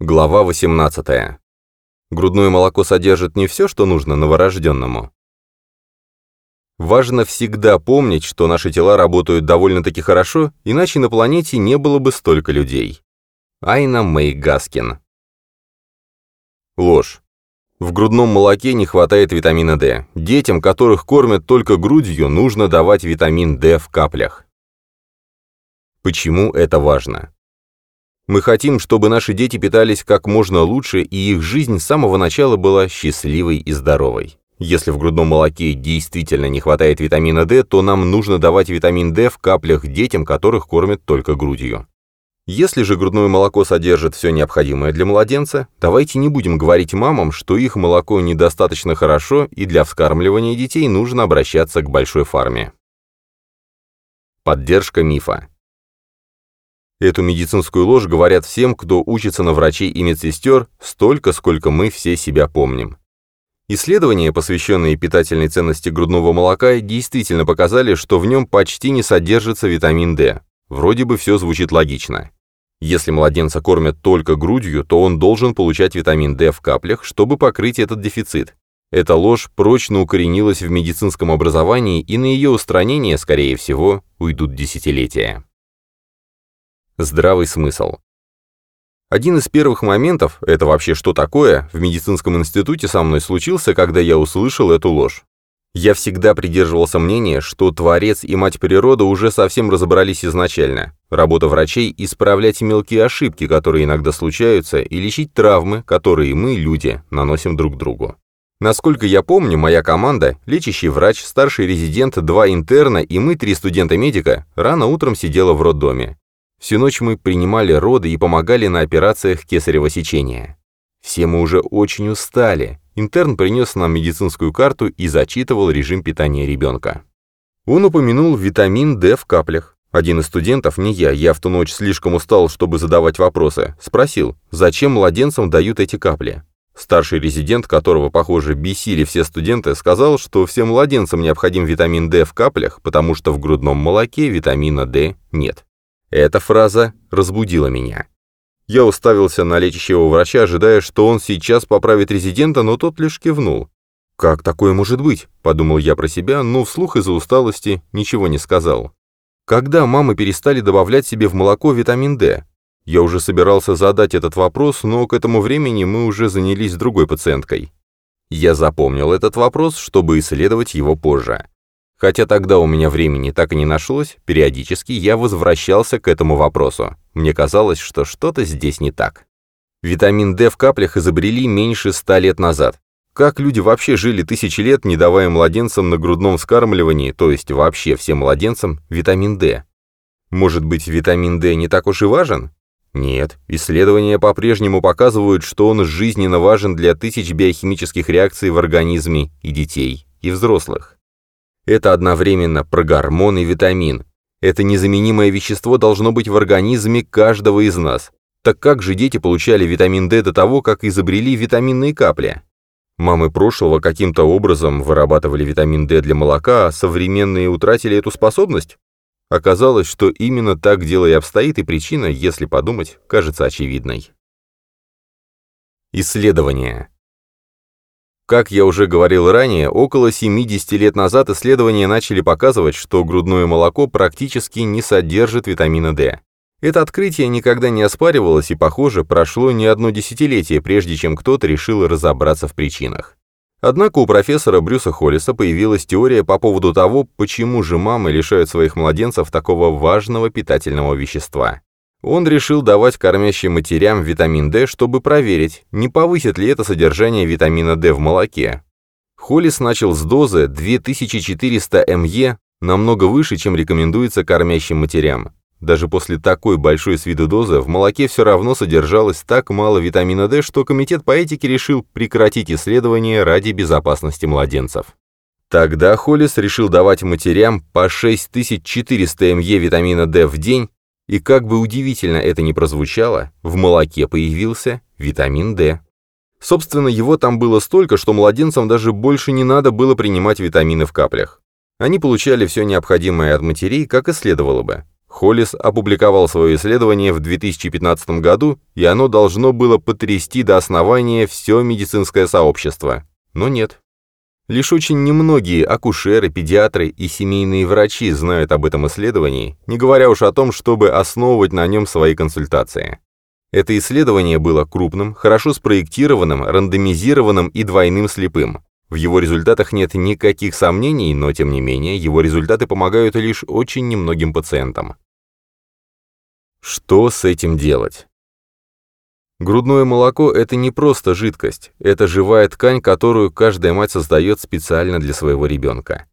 Глава 18. Грудное молоко содержит не все, что нужно новорожденному. Важно всегда помнить, что наши тела работают довольно-таки хорошо, иначе на планете не было бы столько людей. Айна Мэй Гаскин. Ложь. В грудном молоке не хватает витамина D. Детям, которых кормят только грудью, нужно давать витамин D в каплях. Почему это важно? Мы хотим, чтобы наши дети питались как можно лучше, и их жизнь с самого начала была счастливой и здоровой. Если в грудном молоке действительно не хватает витамина D, то нам нужно давать витамин D в каплях детям, которых кормят только грудью. Если же грудное молоко содержит все необходимое для младенца, давайте не будем говорить мамам, что их молоко недостаточно хорошо и для вскармливания детей нужно обращаться к большой фарме. Поддержка мифа. Эту медицинскую ложь говорят всем, кто учится на врачей и медсестер, столько, сколько мы все себя помним. Исследования, посвященные питательной ценности грудного молока, действительно показали, что в нем почти не содержится витамин D. Вроде бы все звучит логично. Если младенца кормят только грудью, то он должен получать витамин D в каплях, чтобы покрыть этот дефицит. Эта ложь прочно укоренилась в медицинском образовании, и на ее устранение, скорее всего, уйдут десятилетия. Здравый смысл. Один из первых моментов, это вообще что такое, в медицинском институте со мной случился, когда я услышал эту ложь. Я всегда придерживался мнения, что Творец и Мать Природа уже совсем разобрались изначально. Работа врачей – исправлять мелкие ошибки, которые иногда случаются, и лечить травмы, которые мы, люди, наносим друг другу. Насколько я помню, моя команда, лечащий врач, старший резидент, два интерна и мы, три студента-медика, рано утром сидела в роддоме. Всю ночь мы принимали роды и помогали на операциях кесарево сечения. Все мы уже очень устали. Интерн принес нам медицинскую карту и зачитывал режим питания ребенка. Он упомянул витамин D в каплях. Один из студентов, не я, я в ту ночь слишком устал, чтобы задавать вопросы, спросил, зачем младенцам дают эти капли. Старший резидент, которого, похоже, бесили все студенты, сказал, что всем младенцам необходим витамин D в каплях, потому что в грудном молоке витамина D нет. Эта фраза разбудила меня. Я уставился на лечащего врача, ожидая, что он сейчас поправит резидента, но тот лишь кивнул. «Как такое может быть?» – подумал я про себя, но вслух из-за усталости ничего не сказал. Когда мамы перестали добавлять себе в молоко витамин D? Я уже собирался задать этот вопрос, но к этому времени мы уже занялись другой пациенткой. Я запомнил этот вопрос, чтобы исследовать его позже. Хотя тогда у меня времени так и не нашлось, периодически я возвращался к этому вопросу. Мне казалось, что что-то здесь не так. Витамин D в каплях изобрели меньше ста лет назад. Как люди вообще жили тысячи лет, не давая младенцам на грудном вскармливании, то есть вообще всем младенцам, витамин D? Может быть, витамин D не так уж и важен? Нет, исследования по-прежнему показывают, что он жизненно важен для тысяч биохимических реакций в организме и детей, и взрослых. Это одновременно про гормон и витамин. Это незаменимое вещество должно быть в организме каждого из нас. Так как же дети получали витамин D до того, как изобрели витаминные капли? Мамы прошлого каким-то образом вырабатывали витамин D для молока, а современные утратили эту способность? Оказалось, что именно так дело и обстоит, и причина, если подумать, кажется очевидной. Исследование. Как я уже говорил ранее, около 70 лет назад исследования начали показывать, что грудное молоко практически не содержит витамина D. Это открытие никогда не оспаривалось и, похоже, прошло не одно десятилетие, прежде чем кто-то решил разобраться в причинах. Однако у профессора Брюса Холлиса появилась теория по поводу того, почему же мамы лишают своих младенцев такого важного питательного вещества. Он решил давать кормящим матерям витамин D, чтобы проверить, не повысит ли это содержание витамина D в молоке. Холлис начал с дозы 2400 МЕ, намного выше, чем рекомендуется кормящим матерям. Даже после такой большой с виду дозы в молоке все равно содержалось так мало витамина D, что комитет по этике решил прекратить исследование ради безопасности младенцев. Тогда Холлис решил давать матерям по 6400 МЕ витамина D в день и как бы удивительно это ни прозвучало, в молоке появился витамин D. Собственно, его там было столько, что младенцам даже больше не надо было принимать витамины в каплях. Они получали все необходимое от матерей, как и следовало бы. Холлис опубликовал свое исследование в 2015 году, и оно должно было потрясти до основания все медицинское сообщество. Но нет. Лишь очень немногие акушеры, педиатры и семейные врачи знают об этом исследовании, не говоря уж о том, чтобы основывать на нем свои консультации. Это исследование было крупным, хорошо спроектированным, рандомизированным и двойным слепым. В его результатах нет никаких сомнений, но тем не менее его результаты помогают лишь очень немногим пациентам. Что с этим делать? Грудное молоко – это не просто жидкость, это живая ткань, которую каждая мать создает специально для своего ребенка.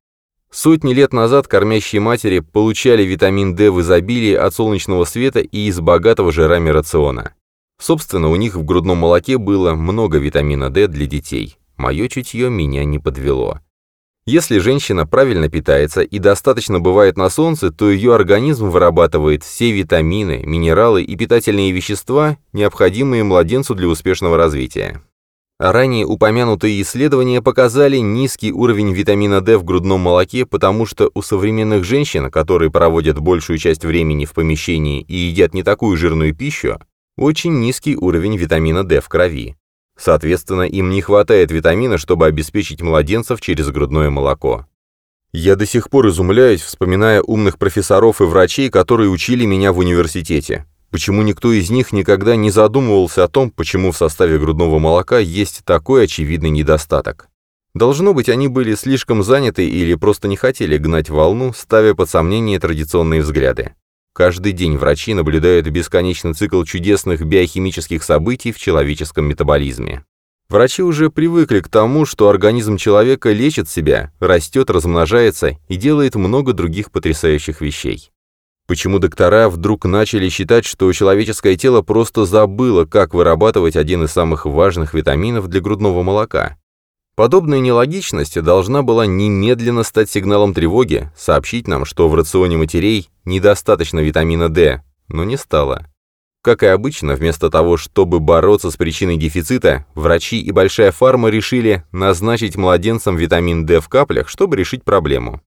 Сотни лет назад кормящие матери получали витамин D в изобилии от солнечного света и из богатого жирами рациона. Собственно, у них в грудном молоке было много витамина D для детей. Мое чутье меня не подвело. Если женщина правильно питается и достаточно бывает на солнце, то ее организм вырабатывает все витамины, минералы и питательные вещества, необходимые младенцу для успешного развития. ранее упомянутые исследования показали низкий уровень витамина D в грудном молоке, потому что у современных женщин, которые проводят большую часть времени в помещении и едят не такую жирную пищу, очень низкий уровень витамина D в крови. Соответственно, им не хватает витамина, чтобы обеспечить младенцев через грудное молоко. Я до сих пор изумляюсь, вспоминая умных профессоров и врачей, которые учили меня в университете. Почему никто из них никогда не задумывался о том, почему в составе грудного молока есть такой очевидный недостаток? Должно быть, они были слишком заняты или просто не хотели гнать волну, ставя под сомнение традиционные взгляды. Каждый день врачи наблюдают бесконечный цикл чудесных биохимических событий в человеческом метаболизме. Врачи уже привыкли к тому, что организм человека лечит себя, растет, размножается и делает много других потрясающих вещей. Почему доктора вдруг начали считать, что человеческое тело просто забыло, как вырабатывать один из самых важных витаминов для грудного молока? Подобная нелогичность должна была немедленно стать сигналом тревоги, сообщить нам, что в рационе матерей недостаточно витамина D, но не стало. Как и обычно, вместо того, чтобы бороться с причиной дефицита, врачи и большая фарма решили назначить младенцам витамин D в каплях, чтобы решить проблему.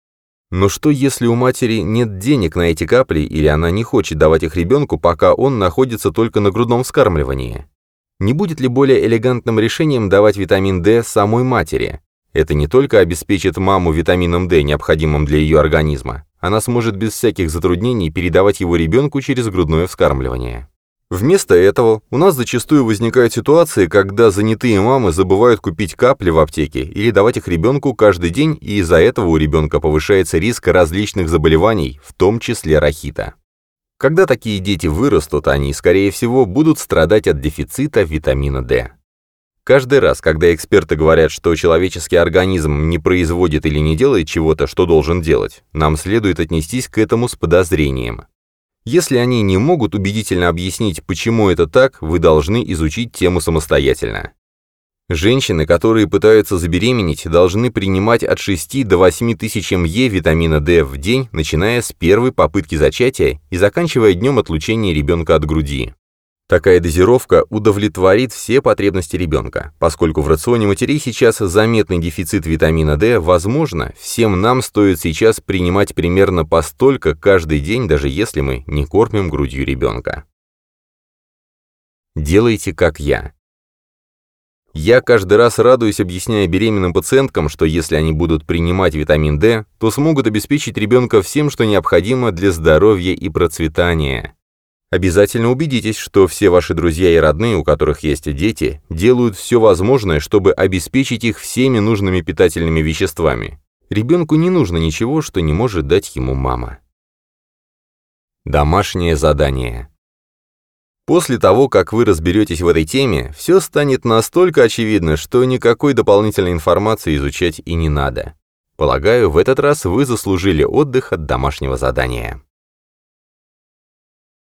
Но что если у матери нет денег на эти капли или она не хочет давать их ребенку, пока он находится только на грудном вскармливании? Не будет ли более элегантным решением давать витамин D самой матери? Это не только обеспечит маму витамином D, необходимым для ее организма, она сможет без всяких затруднений передавать его ребенку через грудное вскармливание. Вместо этого у нас зачастую возникают ситуации, когда занятые мамы забывают купить капли в аптеке или давать их ребенку каждый день, и из-за этого у ребенка повышается риск различных заболеваний, в том числе рахита. Когда такие дети вырастут, они, скорее всего, будут страдать от дефицита витамина D. Каждый раз, когда эксперты говорят, что человеческий организм не производит или не делает чего-то, что должен делать, нам следует отнестись к этому с подозрением. Если они не могут убедительно объяснить, почему это так, вы должны изучить тему самостоятельно. Женщины, которые пытаются забеременеть, должны принимать от 6 до 8 тысяч МЕ витамина D в день, начиная с первой попытки зачатия и заканчивая днем отлучения ребенка от груди. Такая дозировка удовлетворит все потребности ребенка. Поскольку в рационе матерей сейчас заметный дефицит витамина D, возможно, всем нам стоит сейчас принимать примерно по столько каждый день, даже если мы не кормим грудью ребенка. Делайте как я. Я каждый раз радуюсь, объясняя беременным пациенткам, что если они будут принимать витамин D, то смогут обеспечить ребенка всем, что необходимо для здоровья и процветания. Обязательно убедитесь, что все ваши друзья и родные, у которых есть дети, делают все возможное, чтобы обеспечить их всеми нужными питательными веществами. Ребенку не нужно ничего, что не может дать ему мама. Домашнее задание. После того, как вы разберетесь в этой теме, все станет настолько очевидно, что никакой дополнительной информации изучать и не надо. Полагаю, в этот раз вы заслужили отдых от домашнего задания.